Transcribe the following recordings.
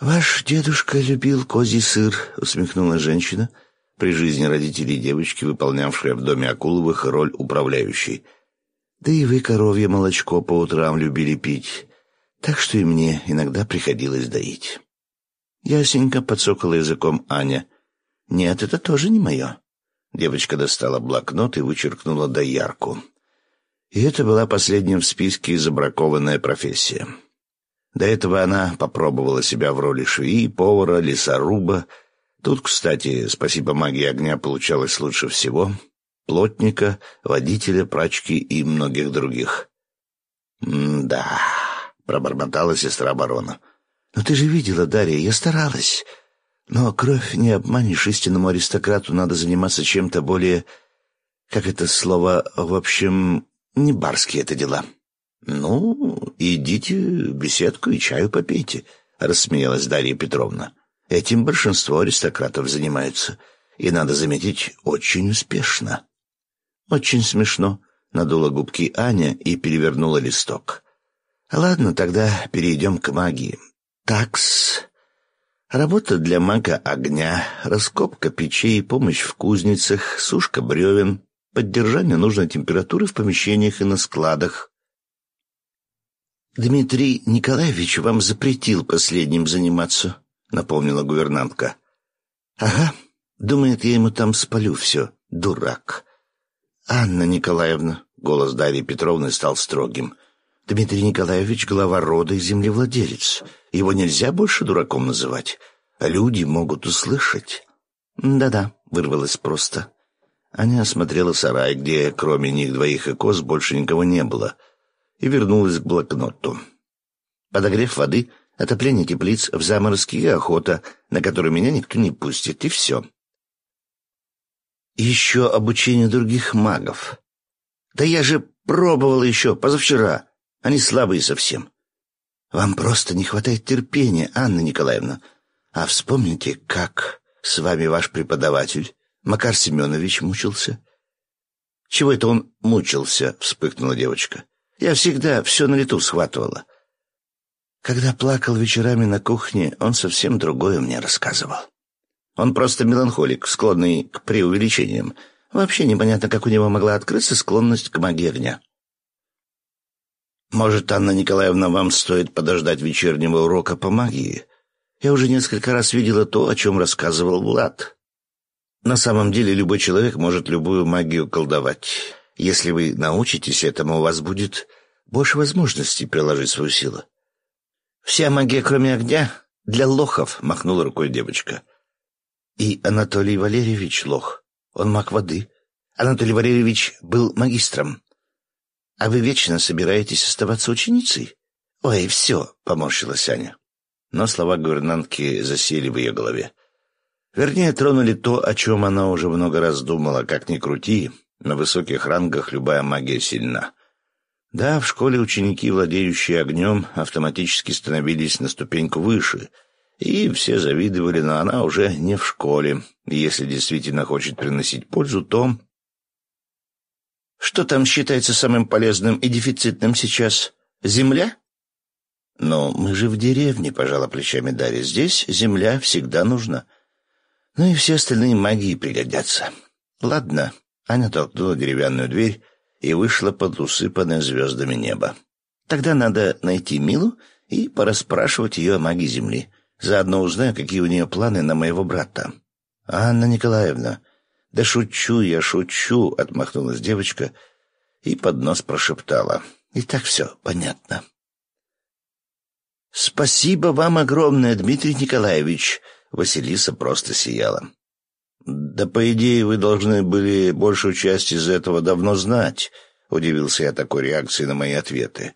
«Ваш дедушка любил козий сыр», — усмехнулась женщина, при жизни родителей девочки, выполнявшая в доме Акуловых роль управляющей. «Да и вы коровье молочко по утрам любили пить, так что и мне иногда приходилось доить». Ясенько подсокала языком Аня. «Нет, это тоже не мое». Девочка достала блокнот и вычеркнула доярку. И это была последняя в списке забракованная профессия. До этого она попробовала себя в роли швеи, повара, лесоруба. Тут, кстати, спасибо магии огня получалось лучше всего. Плотника, водителя, прачки и многих других. «М-да», — пробормотала сестра барона. «Но ты же видела, Дарья, я старалась. Но кровь не обманешь, истинному аристократу надо заниматься чем-то более... Как это слово... В общем, не барские это дела». «Ну, идите в беседку и чаю попейте», — рассмеялась Дарья Петровна. «Этим большинство аристократов занимаются, и, надо заметить, очень успешно». «Очень смешно», — надула губки Аня и перевернула листок. «Ладно, тогда перейдем к магии. Такс. Работа для мага огня, раскопка печей, помощь в кузницах, сушка бревен, поддержание нужной температуры в помещениях и на складах, «Дмитрий Николаевич вам запретил последним заниматься», — напомнила гувернантка. «Ага, думает, я ему там спалю все, дурак». «Анна Николаевна», — голос Дарьи Петровны стал строгим, — «Дмитрий Николаевич — глава рода и землевладелец. Его нельзя больше дураком называть. А люди могут услышать». «Да-да», — вырвалось просто. Аня осмотрела сарай, где кроме них двоих и коз больше никого не было — и вернулась к блокноту. Подогрев воды, отопление теплиц в заморозке и охота, на которую меня никто не пустит, и все. еще обучение других магов. Да я же пробовал еще позавчера. Они слабые совсем. Вам просто не хватает терпения, Анна Николаевна. А вспомните, как с вами ваш преподаватель, Макар Семенович, мучился. Чего это он мучился? вспыхнула девочка. Я всегда все на лету схватывала. Когда плакал вечерами на кухне, он совсем другое мне рассказывал. Он просто меланхолик, склонный к преувеличениям. Вообще непонятно, как у него могла открыться склонность к огня. «Может, Анна Николаевна, вам стоит подождать вечернего урока по магии? Я уже несколько раз видела то, о чем рассказывал Влад. На самом деле любой человек может любую магию колдовать. Если вы научитесь этому, у вас будет больше возможностей приложить свою силу. «Вся магия, кроме огня, для лохов», — махнула рукой девочка. «И Анатолий Валерьевич лох. Он маг воды. Анатолий Валерьевич был магистром. А вы вечно собираетесь оставаться ученицей?» «Ой, все», — поморщилась Аня. Но слова гувернантки засели в ее голове. Вернее, тронули то, о чем она уже много раз думала, как ни крути, на высоких рангах любая магия сильна. Да, в школе ученики, владеющие огнем, автоматически становились на ступеньку выше, и все завидовали, но она уже не в школе, если действительно хочет приносить пользу, то... Что там считается самым полезным и дефицитным сейчас? Земля? Но мы же в деревне, пожала плечами Дарья. Здесь земля всегда нужна. Ну и все остальные магии пригодятся. Ладно, Аня толкнула деревянную дверь и вышла под усыпанное звездами небо. Тогда надо найти Милу и порасспрашивать ее о магии Земли. Заодно узнаю, какие у нее планы на моего брата. «Анна Николаевна, да шучу я, шучу!» — отмахнулась девочка и под нос прошептала. «И так все понятно». «Спасибо вам огромное, Дмитрий Николаевич!» Василиса просто сияла. «Да, по идее, вы должны были большую часть из этого давно знать», — удивился я такой реакции на мои ответы.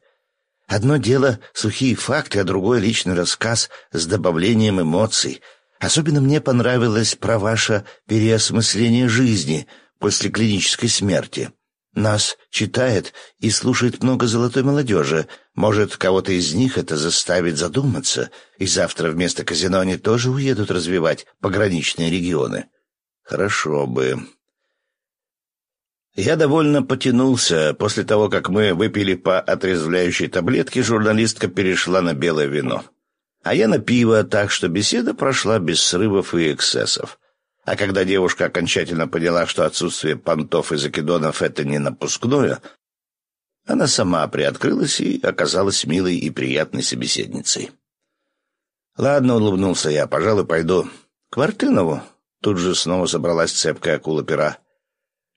«Одно дело — сухие факты, а другое — личный рассказ с добавлением эмоций. Особенно мне понравилось про ваше переосмысление жизни после клинической смерти. Нас читает и слушает много золотой молодежи. Может, кого-то из них это заставит задуматься, и завтра вместо казино они тоже уедут развивать пограничные регионы». Хорошо бы. Я довольно потянулся. После того, как мы выпили по отрезвляющей таблетке, журналистка перешла на белое вино. а я на пиво, так что беседа прошла без срывов и эксцессов. А когда девушка окончательно поняла, что отсутствие понтов и закидонов — это не напускное, она сама приоткрылась и оказалась милой и приятной собеседницей. «Ладно», — улыбнулся я, — «пожалуй, пойду». «К Вартынову?» Тут же снова собралась цепкая акула пера.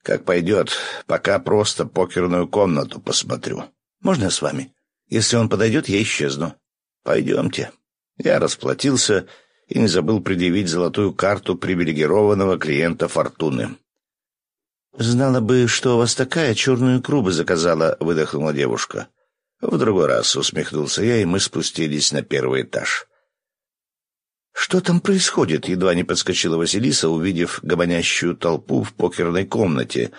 «Как пойдет, пока просто покерную комнату посмотрю. Можно с вами? Если он подойдет, я исчезну». «Пойдемте». Я расплатился и не забыл предъявить золотую карту привилегированного клиента «Фортуны». «Знала бы, что у вас такая, черную икру заказала», — выдохнула девушка. В другой раз усмехнулся я, и мы спустились на первый этаж. «Что там происходит?» — едва не подскочила Василиса, увидев гомонящую толпу в покерной комнате,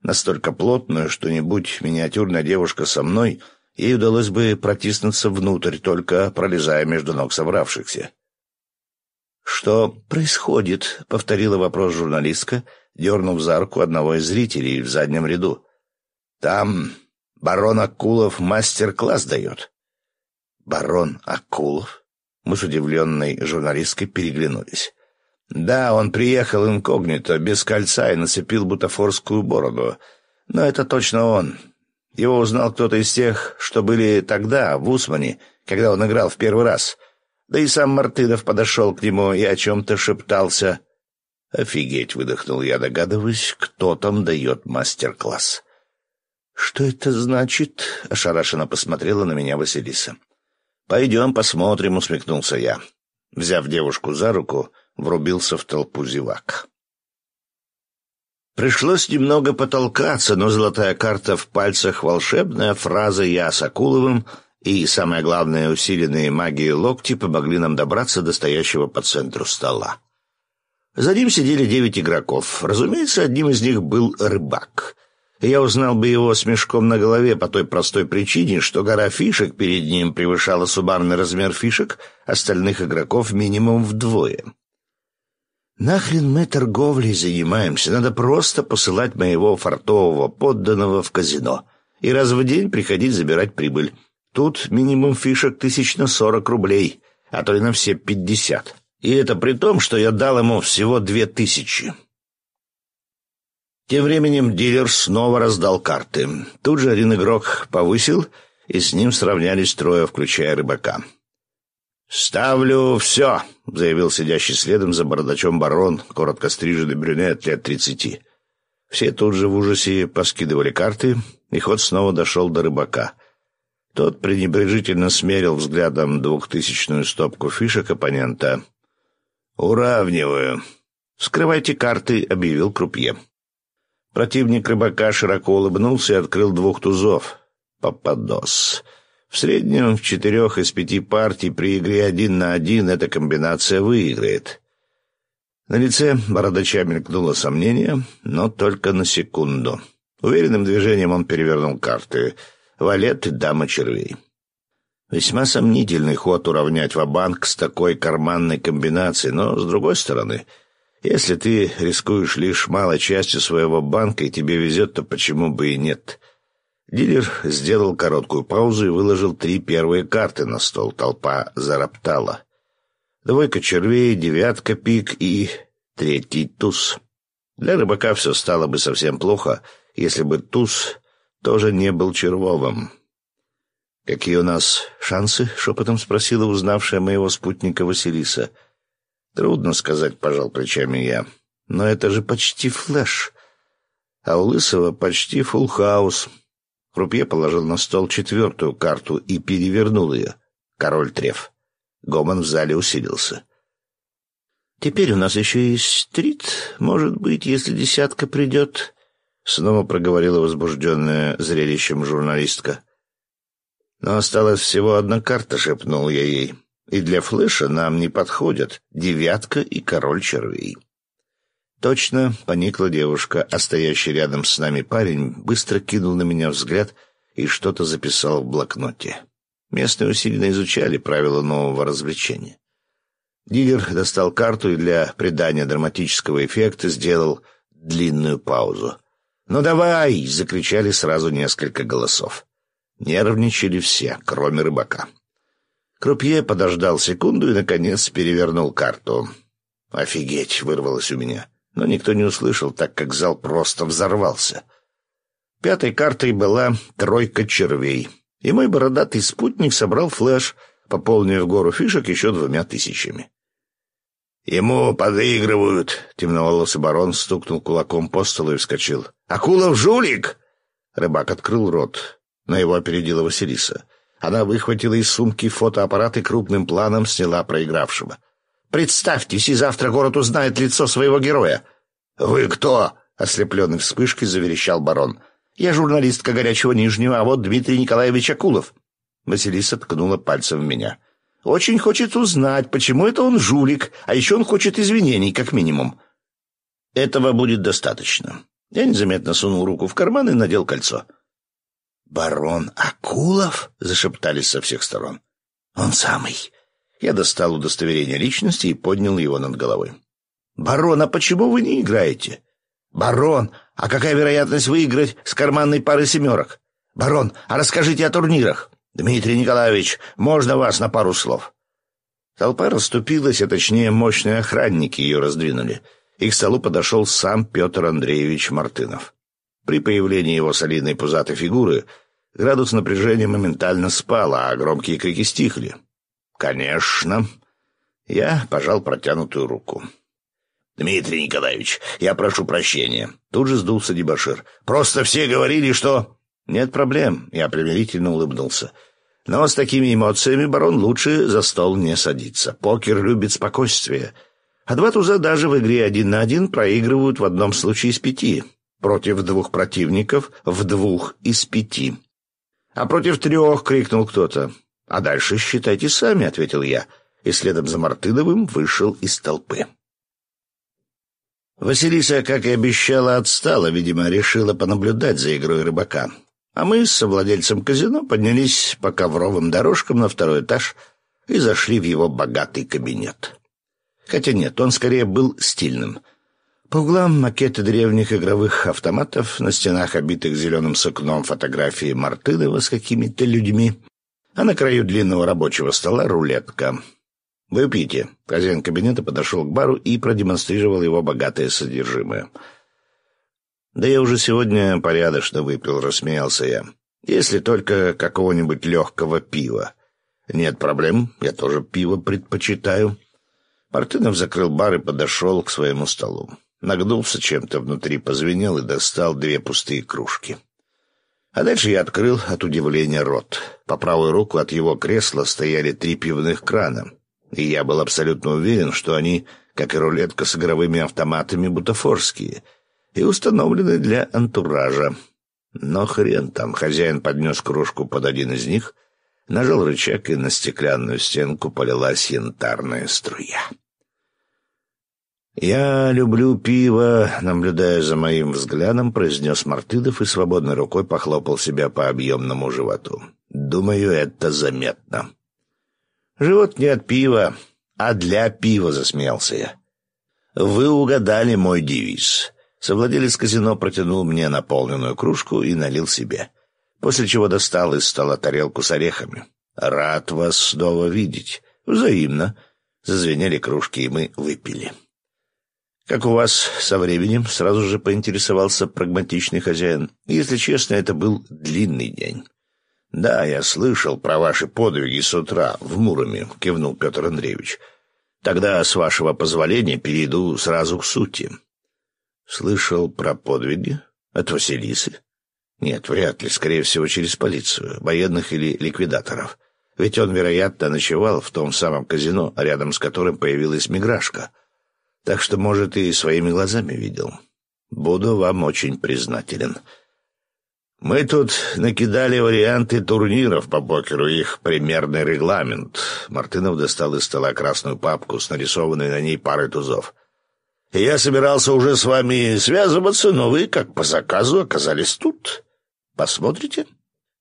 настолько плотную, что не будь миниатюрная девушка со мной, ей удалось бы протиснуться внутрь, только пролезая между ног собравшихся. «Что происходит?» — повторила вопрос журналистка, дернув за руку одного из зрителей в заднем ряду. «Там барон Акулов мастер-класс дает». «Барон Акулов?» Мы с удивленной журналисткой переглянулись. «Да, он приехал инкогнито, без кольца и нацепил бутафорскую бороду. Но это точно он. Его узнал кто-то из тех, что были тогда, в Усмане, когда он играл в первый раз». Да и сам Мартынов подошел к нему и о чем-то шептался. «Офигеть!» — выдохнул я, догадываясь, кто там дает мастер-класс. «Что это значит?» — ошарашенно посмотрела на меня Василиса. «Пойдем посмотрим», — усмехнулся я. Взяв девушку за руку, врубился в толпу зевак. Пришлось немного потолкаться, но золотая карта в пальцах, волшебная фраза «Я с Акуловым» и, самое главное, усиленные магией локти помогли нам добраться до стоящего по центру стола. За ним сидели девять игроков. Разумеется, одним из них был рыбак. Я узнал бы его с мешком на голове по той простой причине, что гора фишек перед ним превышала суммарный размер фишек остальных игроков минимум вдвое. «Нахрен мы торговлей занимаемся? Надо просто посылать моего фартового подданного в казино и раз в день приходить забирать прибыль». Тут минимум фишек тысяч на сорок рублей, а то и на все пятьдесят. И это при том, что я дал ему всего две тысячи. Тем временем дилер снова раздал карты. Тут же один игрок повысил, и с ним сравнялись трое, включая рыбака. «Ставлю все», — заявил сидящий следом за бородачом барон, коротко стриженный брюнет лет тридцати. Все тут же в ужасе поскидывали карты, и ход снова дошел до рыбака. Тот пренебрежительно смерил взглядом двухтысячную стопку фишек оппонента. «Уравниваю. Скрывайте карты», — объявил крупье. Противник рыбака широко улыбнулся и открыл двух тузов. Пападос. В среднем в четырех из пяти партий при игре один на один эта комбинация выиграет. На лице бородача мелькнуло сомнение, но только на секунду. Уверенным движением он перевернул карты — валет и дама червей. Весьма сомнительный ход уравнять ва-банк с такой карманной комбинацией, но, с другой стороны, если ты рискуешь лишь малой частью своего банка и тебе везет, то почему бы и нет? Дилер сделал короткую паузу и выложил три первые карты на стол. Толпа зароптала. Двойка червей, девятка пик и третий туз. Для рыбака все стало бы совсем плохо, если бы туз тоже не был червовым. «Какие у нас шансы?» — шепотом спросила узнавшая моего спутника Василиса. «Трудно сказать», — пожал плечами я. «Но это же почти флэш. А у Лысого почти фулл хаус». Крупье положил на стол четвертую карту и перевернул ее. Король треф. Гомон в зале усилился. «Теперь у нас еще есть стрит. Может быть, если десятка придет...» Снова проговорила возбужденная зрелищем журналистка. «Но осталась всего одна карта», — шепнул я ей. «И для флеша нам не подходят девятка и король червей». Точно, поникла девушка, а стоящий рядом с нами парень быстро кинул на меня взгляд и что-то записал в блокноте. Местные усиленно изучали правила нового развлечения. Дилер достал карту и для придания драматического эффекта сделал длинную паузу. «Ну давай!» — закричали сразу несколько голосов. Нервничали все, кроме рыбака. Крупье подождал секунду и, наконец, перевернул карту. «Офигеть!» — вырвалось у меня. Но никто не услышал, так как зал просто взорвался. Пятой картой была тройка червей, и мой бородатый спутник собрал флеш, пополнив гору фишек еще двумя тысячами. «Ему подыгрывают!» — темноволосый барон стукнул кулаком по столу и вскочил. «Акулов жулик!» Рыбак открыл рот, но его опередила Василиса. Она выхватила из сумки фотоаппарат и крупным планом сняла проигравшего. «Представьтесь, и завтра город узнает лицо своего героя». «Вы кто?» — ослепленный вспышкой заверещал барон. «Я журналистка горячего Нижнего, а вот Дмитрий Николаевич Акулов». Василиса ткнула пальцем в меня. «Очень хочет узнать, почему это он жулик, а еще он хочет извинений, как минимум». «Этого будет достаточно». Я незаметно сунул руку в карман и надел кольцо. «Барон Акулов?» — зашептались со всех сторон. «Он самый». Я достал удостоверение личности и поднял его над головой. «Барон, а почему вы не играете?» «Барон, а какая вероятность выиграть с карманной пары семерок?» «Барон, а расскажите о турнирах?» «Дмитрий Николаевич, можно вас на пару слов?» Толпа расступилась, а точнее мощные охранники ее раздвинули. И к столу подошел сам Петр Андреевич Мартынов. При появлении его солидной пузатой фигуры градус напряжения моментально спал, а громкие крики стихли. «Конечно». Я пожал протянутую руку. «Дмитрий Николаевич, я прошу прощения». Тут же сдулся дебошир. «Просто все говорили, что...» «Нет проблем», — я примирительно улыбнулся. «Но с такими эмоциями, барон, лучше за стол не садиться. Покер любит спокойствие. А два туза даже в игре один на один проигрывают в одном случае из пяти против двух противников в двух из пяти. «А против трех!» — крикнул кто-то. «А дальше считайте сами», — ответил я, и следом за Мартыновым вышел из толпы. Василиса, как и обещала, отстала, видимо, решила понаблюдать за игрой рыбака. А мы с совладельцем казино поднялись по ковровым дорожкам на второй этаж и зашли в его богатый кабинет. Хотя нет, он скорее был стильным — по углам макеты древних игровых автоматов, на стенах, обитых зеленым сукном, фотографии Мартынова с какими-то людьми, а на краю длинного рабочего стола рулетка. «Выпейте». Хозяин кабинета подошел к бару и продемонстрировал его богатое содержимое. «Да я уже сегодня порядочно выпил», — рассмеялся я. «Если только какого-нибудь легкого пива». «Нет проблем, я тоже пиво предпочитаю». Мартынов закрыл бар и подошел к своему столу. Нагнулся чем-то внутри, позвенел и достал две пустые кружки. А дальше я открыл от удивления рот. По правую руку от его кресла стояли три пивных крана, и я был абсолютно уверен, что они, как и рулетка с игровыми автоматами, бутафорские и установлены для антуража. Но хрен там, хозяин поднес кружку под один из них, нажал рычаг, и на стеклянную стенку полилась янтарная струя. «Я люблю пиво», — наблюдая за моим взглядом, произнес Мартыдов и свободной рукой похлопал себя по объемному животу. «Думаю, это заметно». «Живот не от пива, а для пива», — засмеялся я. «Вы угадали мой девиз». Совладелец казино протянул мне наполненную кружку и налил себе, после чего достал из стола тарелку с орехами. «Рад вас снова видеть. Взаимно». Зазвенели кружки, и мы выпили. «Как у вас со временем?» — сразу же поинтересовался прагматичный хозяин. «Если честно, это был длинный день». «Да, я слышал про ваши подвиги с утра в Муроме», — кивнул Петр Андреевич. «Тогда, с вашего позволения, перейду сразу к сути». «Слышал про подвиги? От Василисы?» «Нет, вряд ли. Скорее всего, через полицию, военных или ликвидаторов. Ведь он, вероятно, ночевал в том самом казино, рядом с которым появилась миграшка» так что, может, и своими глазами видел. Буду вам очень признателен. Мы тут накидали варианты турниров по покеру, их примерный регламент. Мартынов достал из стола красную папку с нарисованной на ней парой тузов. Я собирался уже с вами связываться, но вы, как по заказу, оказались тут. Посмотрите?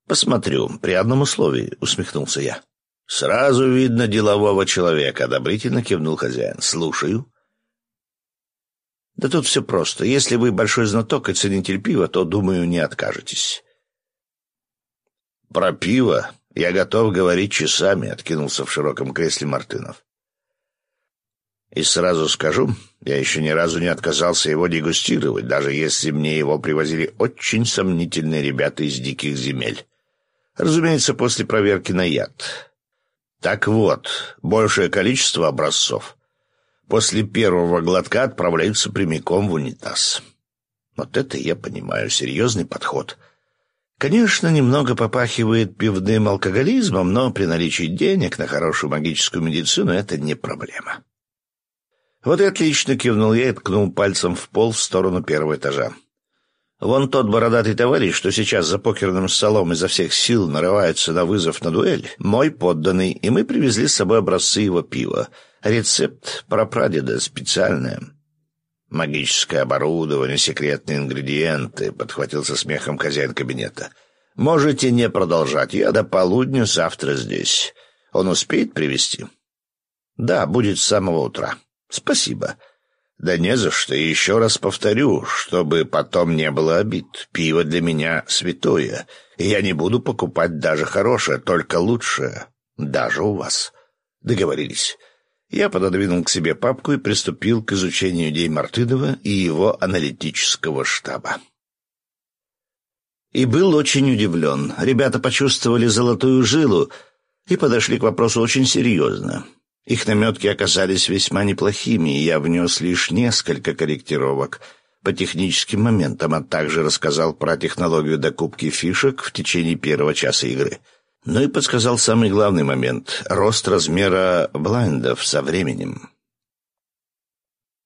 Посмотрю, при одном условии, усмехнулся я. Сразу видно делового человека, одобрительно кивнул хозяин. Слушаю. Да тут все просто. Если вы большой знаток и ценитель пива, то, думаю, не откажетесь. Про пиво Я готов говорить часами, откинулся в широком кресле Мартынов. И сразу скажу, я еще ни разу не отказался его дегустировать, даже если мне его привозили очень сомнительные ребята из диких земель. Разумеется, после проверки на яд. Так вот, большее количество образцов после первого глотка отправляются прямиком в унитаз. Вот это я понимаю, серьезный подход. Конечно, немного попахивает пивным алкоголизмом, но при наличии денег на хорошую магическую медицину это не проблема. «Вот и отлично!» — кивнул я и ткнул пальцем в пол в сторону первого этажа. «Вон тот бородатый товарищ, что сейчас за покерным столом изо всех сил нарывается на вызов на дуэль, мой подданный, и мы привезли с собой образцы его пива. Рецепт прапрадеда специальное». «Магическое оборудование, секретные ингредиенты», — подхватил со смехом хозяин кабинета. «Можете не продолжать. Я до полудня завтра здесь. Он успеет привезти?» «Да, будет с самого утра». «Спасибо». «Да не за что. И еще раз повторю, чтобы потом не было обид. Пиво для меня святое, я не буду покупать даже хорошее, только лучшее. Даже у вас. Договорились». Я пододвинул к себе папку и приступил к изучению идей Мартынова и его аналитического штаба. И был очень удивлен. Ребята почувствовали золотую жилу и подошли к вопросу очень серьезно. Их наметки оказались весьма неплохими, и я внес лишь несколько корректировок по техническим моментам, а также рассказал про технологию докупки фишек в течение первого часа игры. Ну и подсказал самый главный момент — рост размера блайндов со временем.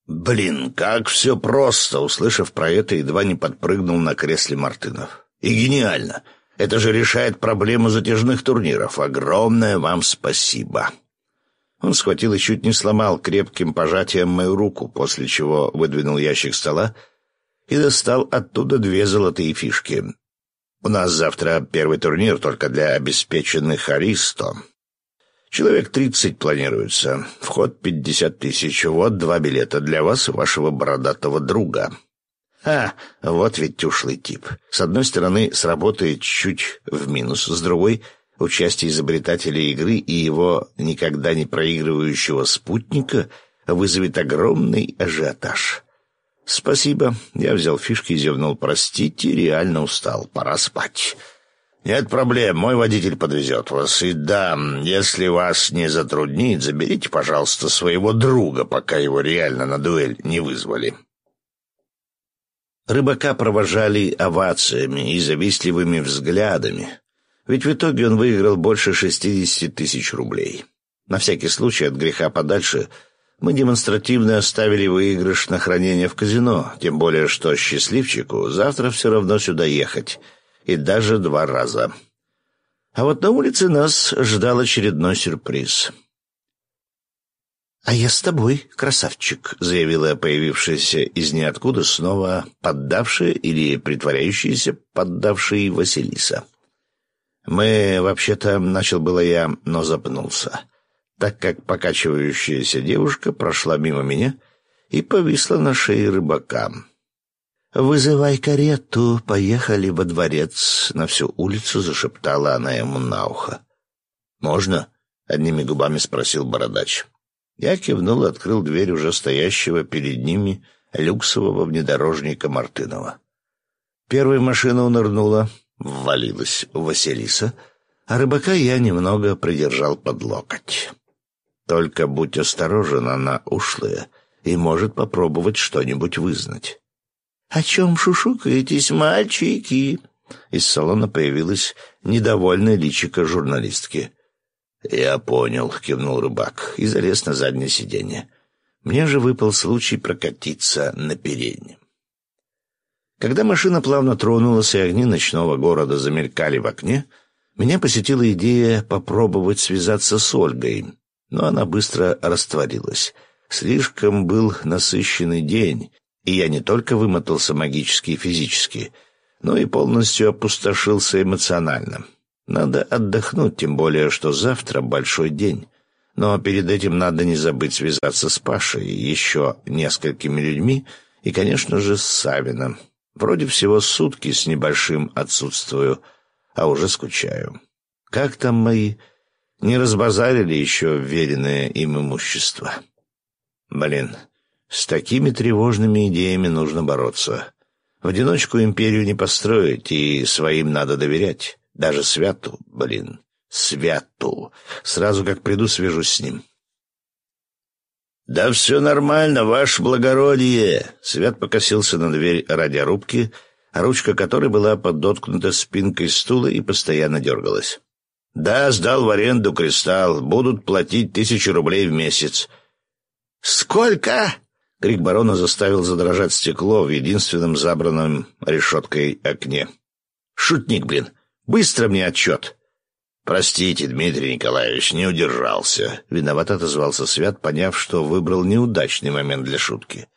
«Блин, как все просто!» — услышав про это, едва не подпрыгнул на кресле Мартынов. «И гениально! Это же решает проблему затяжных турниров. Огромное вам спасибо!» Он схватил и чуть не сломал крепким пожатием мою руку, после чего выдвинул ящик стола и достал оттуда две золотые фишки. «У нас завтра первый турнир только для обеспеченных аристо. Человек тридцать планируется. Вход пятьдесят тысяч. Вот два билета для вас и вашего бородатого друга». А, вот ведь ушлый тип. С одной стороны, сработает чуть в минус, с другой — Участие изобретателя игры и его никогда не проигрывающего спутника вызовет огромный ажиотаж. «Спасибо». Я взял фишки и зевнул. «Простите, реально устал. Пора спать». «Нет проблем, мой водитель подвезет вас. И да, если вас не затруднит, заберите, пожалуйста, своего друга, пока его реально на дуэль не вызвали». Рыбака провожали овациями и завистливыми взглядами. Ведь в итоге он выиграл больше шестидесяти тысяч рублей. На всякий случай от греха подальше мы демонстративно оставили выигрыш на хранение в казино, тем более что счастливчику завтра все равно сюда ехать, и даже два раза. А вот на улице нас ждал очередной сюрприз. «А я с тобой, красавчик», — заявила появившаяся из ниоткуда снова поддавшая или притворяющаяся поддавшей Василиса. «Мы, вообще-то, начал было я, но запнулся, так как покачивающаяся девушка прошла мимо меня и повисла на шее рыбака. «Вызывай карету, поехали во дворец», — на всю улицу зашептала она ему на ухо. «Можно?» — одними губами спросил бородач. Я кивнул и открыл дверь уже стоящего перед ними люксового внедорожника Мартынова. Первая машина унырнула, ввалилась Василиса, а рыбака я немного придержал под локоть. Только будь осторожен, она ушлая и может попробовать что-нибудь вызнать. — О чем шушукаетесь, мальчики? Из салона появилась недовольная личика журналистки. — Я понял, — кивнул рыбак и залез на заднее сиденье. Мне же выпал случай прокатиться на переднем. Когда машина плавно тронулась и огни ночного города замелькали в окне, меня посетила идея попробовать связаться с Ольгой, но она быстро растворилась. Слишком был насыщенный день, и я не только вымотался магически и физически, но и полностью опустошился эмоционально. Надо отдохнуть, тем более, что завтра большой день. Но перед этим надо не забыть связаться с Пашей, еще несколькими людьми и, конечно же, с Савином. Вроде всего сутки с небольшим отсутствую, а уже скучаю. Как там мои? Не разбазарили еще веренное им имущество? Блин, с такими тревожными идеями нужно бороться. В одиночку империю не построить, и своим надо доверять. Даже Святу, блин, Святу. Сразу как приду, свяжусь с ним. «Да все нормально, ваше благородие!» Свят покосился на дверь радиорубки, ручка которой была подоткнута спинкой стула и постоянно дергалась. «Да, сдал в аренду кристалл. Будут платить тысячу рублей в месяц». «Сколько?» Крик барона заставил задрожать стекло в единственном забранном решеткой окне. «Шутник, блин! Быстро мне отчет!» «Простите, Дмитрий Николаевич, не удержался», — виноват отозвался Свят, поняв, что выбрал неудачный момент для шутки.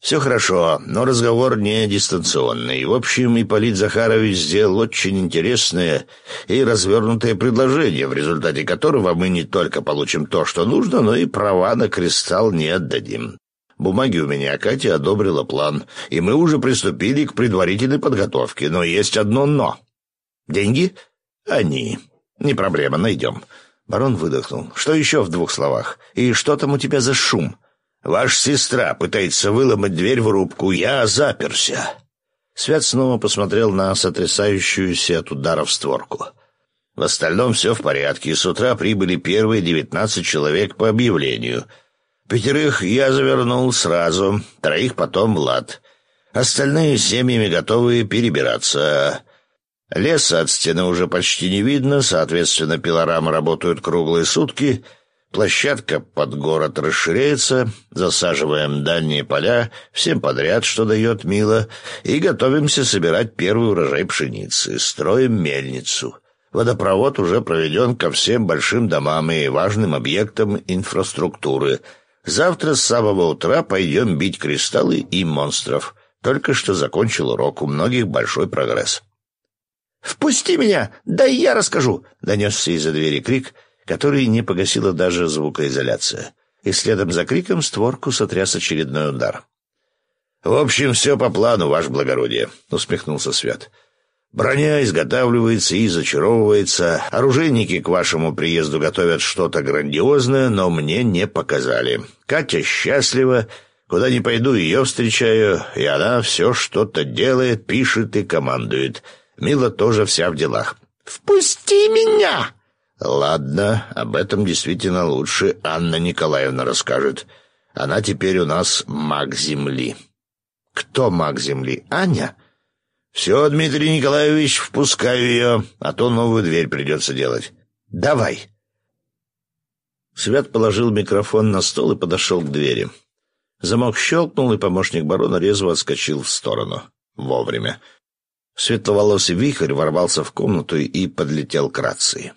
«Все хорошо, но разговор не дистанционный. В общем, Ипполит Захарович сделал очень интересное и развернутое предложение, в результате которого мы не только получим то, что нужно, но и права на кристалл не отдадим. Бумаги у меня, Катя одобрила план, и мы уже приступили к предварительной подготовке, но есть одно «но». Деньги? Они. Не проблема, найдем. Барон выдохнул. Что еще в двух словах? И что там у тебя за шум? Ваша сестра пытается выломать дверь в рубку. Я заперся. Свят снова посмотрел на сотрясающуюся от ударов створку. В остальном все в порядке. С утра прибыли первые девятнадцать человек по объявлению. Пятерых я завернул сразу, троих потом Влад. Остальные семьями готовы перебираться. Леса от стены уже почти не видно, соответственно, пилорамы работают круглые сутки. Площадка под город расширяется, засаживаем дальние поля, всем подряд, что дает Мила, и готовимся собирать первый урожай пшеницы, строим мельницу. Водопровод уже проведен ко всем большим домам и важным объектам инфраструктуры. Завтра с самого утра пойдем бить кристаллы и монстров. Только что закончил урок, у многих большой прогресс. «Впусти меня! Да я расскажу!» — донесся из-за двери крик, который не погасила даже звукоизоляция. И следом за криком створку сотряс очередной удар. «В общем, все по плану, ваше благородие», — усмехнулся Свят. «Броня изготавливается и зачаровывается. Оружейники к вашему приезду готовят что-то грандиозное, но мне не показали. Катя счастлива, Куда ни пойду, ее встречаю, и она все что-то делает, пишет и командует. Мила тоже вся в делах. «Впусти меня!» «Ладно, об этом действительно лучше Анна Николаевна расскажет. Она теперь у нас маг Земли». «Кто маг Земли? Аня?» «Все, Дмитрий Николаевич, впускаю ее, а то новую дверь придется делать. Давай». Свят положил микрофон на стол и подошел к двери. Замок щелкнул, и помощник барона резво отскочил в сторону. Вовремя. Светловолосый вихрь ворвался в комнату и подлетел к рации.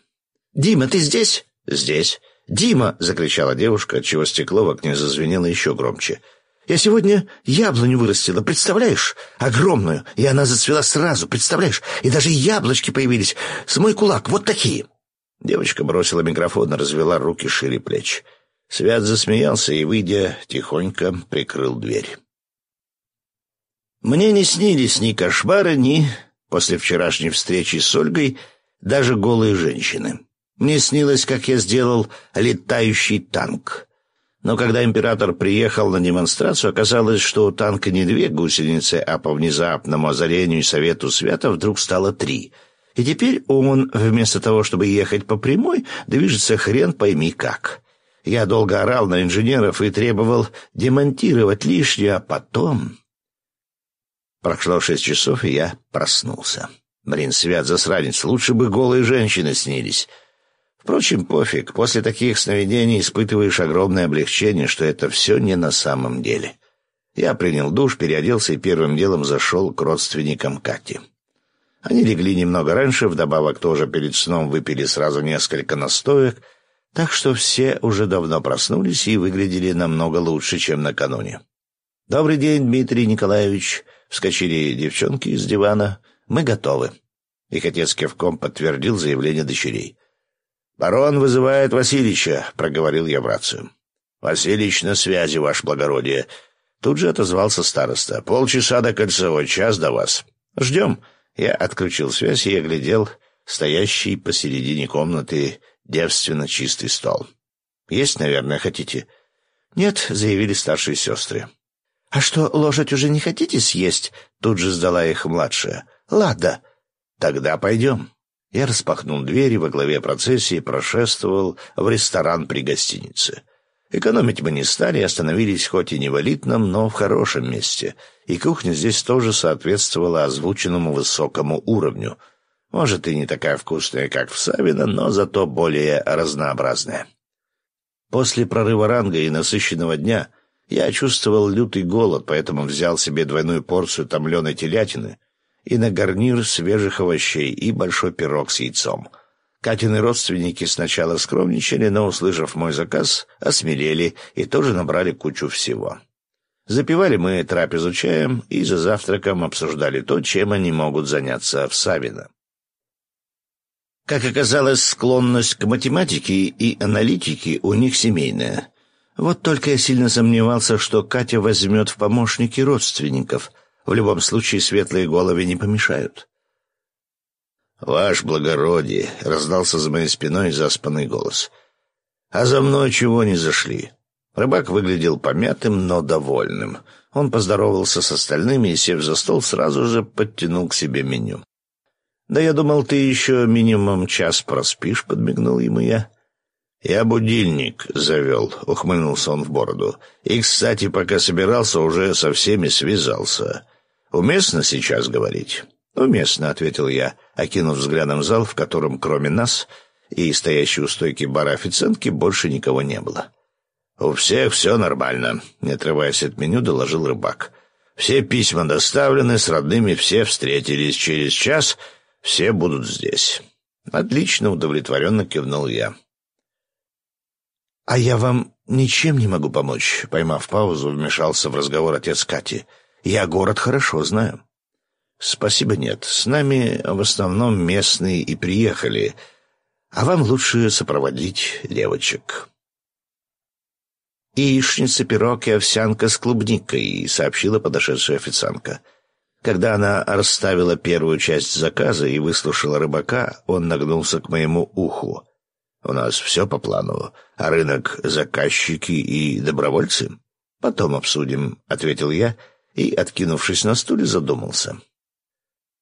«Дима, ты здесь?» «Здесь». «Дима!» — закричала девушка, отчего стекло в окне зазвенело еще громче. «Я сегодня яблоню вырастила, представляешь? Огромную, и она зацвела сразу, представляешь? И даже яблочки появились с мой кулак, вот такие!» Девочка бросила микрофон и развела руки шире плеч. Свят засмеялся и, выйдя, тихонько прикрыл дверь. Мне не снились ни кошмары, ни, после вчерашней встречи с Ольгой, даже голые женщины. Мне снилось, как я сделал летающий танк. Но когда император приехал на демонстрацию, оказалось, что у танка не две гусеницы, а по внезапному озарению и совету свята вдруг стало три. И теперь он, вместо того, чтобы ехать по прямой, движется хрен пойми как. Я долго орал на инженеров и требовал демонтировать лишнее, а потом... Прошло шесть часов, и я проснулся. Блин, свят засранец, лучше бы голые женщины снились. Впрочем, пофиг, после таких сновидений испытываешь огромное облегчение, что это все не на самом деле. Я принял душ, переоделся и первым делом зашел к родственникам Кати. Они легли немного раньше, вдобавок тоже перед сном выпили сразу несколько настоек, так что все уже давно проснулись и выглядели намного лучше, чем накануне. «Добрый день, Дмитрий Николаевич!» Вскочили девчонки из дивана. «Мы готовы». Их отец кивком подтвердил заявление дочерей. «Барон вызывает Васильича», — проговорил я в рацию. «Василич на связи, ваше благородие». Тут же отозвался староста. «Полчаса до кольцевой, час до вас». «Ждем». Я отключил связь и оглядел стоящий посередине комнаты девственно чистый стол. «Есть, наверное, хотите?» «Нет», — заявили старшие сестры. «А что, лошадь уже не хотите съесть?» — тут же сдала их младшая. «Ладно, тогда пойдем». Я распахнул двери во главе процессии прошествовал в ресторан при гостинице. Экономить мы не стали, остановились хоть и не в элитном, но в хорошем месте, и кухня здесь тоже соответствовала озвученному высокому уровню. Может, и не такая вкусная, как в Савино, но зато более разнообразная. После прорыва ранга и насыщенного дня я чувствовал лютый голод, поэтому взял себе двойную порцию томленой телятины и на гарнир свежих овощей и большой пирог с яйцом. Катины родственники сначала скромничали, но, услышав мой заказ, осмелели и тоже набрали кучу всего. Запивали мы трапезу чаем и за завтраком обсуждали то, чем они могут заняться в Савино. Как оказалось, склонность к математике и аналитике у них семейная. Вот только я сильно сомневался, что Катя возьмет в помощники родственников. В любом случае, светлые головы не помешают. «Ваш благородие!» — раздался за моей спиной заспанный голос. «А за мной чего не зашли?» Рыбак выглядел помятым, но довольным. Он поздоровался с остальными и, сев за стол, сразу же подтянул к себе меню. «Да я думал, ты еще минимум час проспишь», — подмигнул ему я. «Я будильник завел», — ухмыльнулся он в бороду. «И, кстати, пока собирался, уже со всеми связался. Уместно сейчас говорить?» «Уместно», — ответил я, окинув взглядом зал, в котором кроме нас и стоящей у стойки бара официантки больше никого не было. «У всех все нормально», — не отрываясь от меню, доложил рыбак. «Все письма доставлены, с родными все встретились. Через час все будут здесь. Отлично, удовлетворенно кивнул я. А я вам ничем не могу помочь, поймав паузу, вмешался в разговор отец Кати. Я город хорошо знаю. Спасибо, нет. С нами в основном местные и приехали. А вам лучше сопроводить девочек. «Яичница, пирог и овсянка с клубникой», — сообщила подошедшая официантка. Когда она расставила первую часть заказа и выслушала рыбака, он нагнулся к моему уху. «У нас все по плану, а рынок — заказчики и добровольцы?» «Потом обсудим», — ответил я и, откинувшись на стуле, задумался.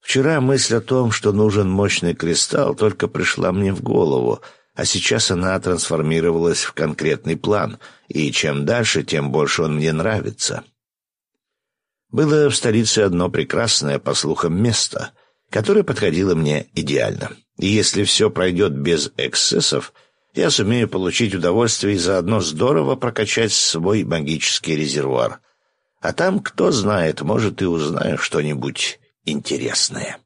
Вчера мысль о том, что нужен мощный кристалл, только пришла мне в голову, а сейчас она трансформировалась в конкретный план, и чем дальше, тем больше он мне нравится. Было в столице одно прекрасное, по слухам, место, которое подходило мне идеально. И если все пройдет без эксцессов, я сумею получить удовольствие и заодно здорово прокачать свой магический резервуар. А там, кто знает, может, и узнаю что-нибудь интересное.